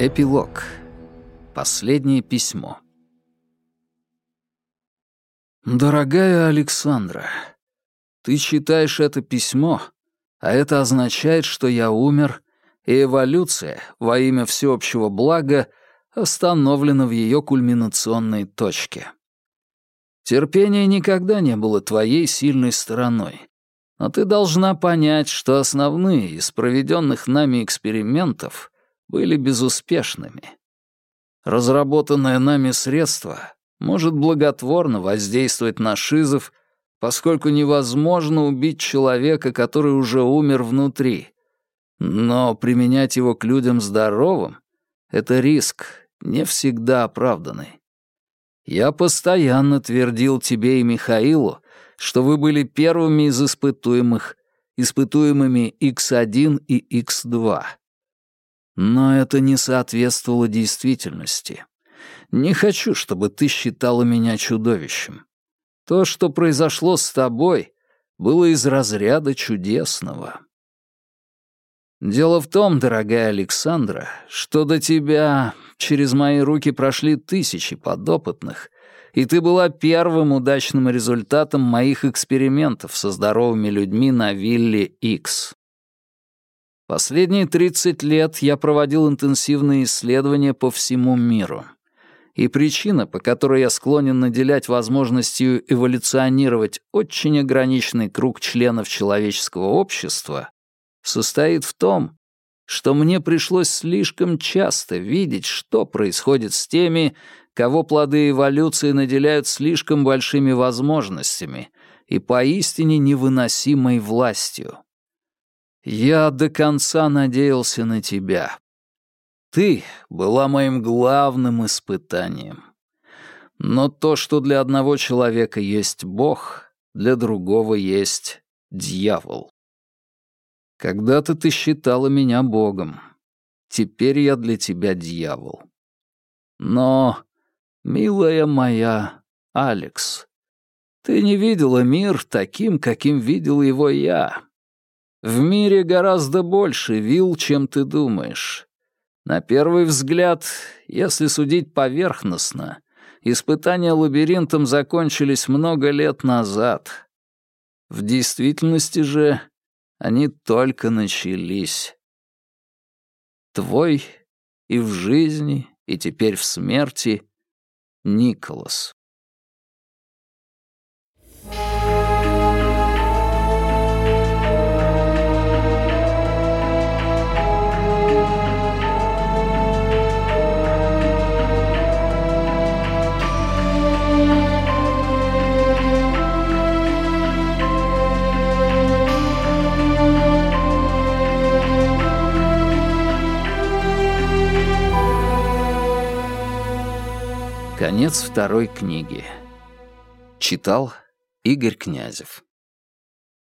Эпилог. Последнее письмо. Дорогая Александра, ты читаешь это письмо, а это означает, что я умер, и эволюция во имя всеобщего блага остановлена в ее кульминационной точке. Терпение никогда не было твоей сильной стороной, но ты должна понять, что основные из проведенных нами экспериментов были безуспешными. Разработанное нами средство может благотворно воздействовать на шизов, поскольку невозможно убить человека, который уже умер внутри. Но применять его к людям здоровым — это риск, не всегда оправданный. Я постоянно твердил тебе и Михаилу, что вы были первыми из испытуемых, испытуемыми X1 и X2. Но это не соответствовало действительности. Не хочу, чтобы ты считала меня чудовищем. То, что произошло с тобой, было из разряда чудесного. Дело в том, дорогая Александра, что до тебя через мои руки прошли тысячи подопытных, и ты была первым удачным результатом моих экспериментов со здоровыми людьми на вилле X. Последние 30 лет я проводил интенсивные исследования по всему миру. И причина, по которой я склонен наделять возможностью эволюционировать очень ограниченный круг членов человеческого общества, состоит в том, что мне пришлось слишком часто видеть, что происходит с теми, кого плоды эволюции наделяют слишком большими возможностями и поистине невыносимой властью. Я до конца надеялся на тебя. Ты была моим главным испытанием. Но то, что для одного человека есть Бог, для другого есть дьявол. Когда-то ты считала меня Богом. Теперь я для тебя дьявол. Но, милая моя Алекс, ты не видела мир таким, каким видел его я. В мире гораздо больше вил, чем ты думаешь. На первый взгляд, если судить поверхностно, испытания лабиринтом закончились много лет назад. В действительности же они только начались. Твой и в жизни, и теперь в смерти Николас. Конец второй книги. Читал Игорь Князев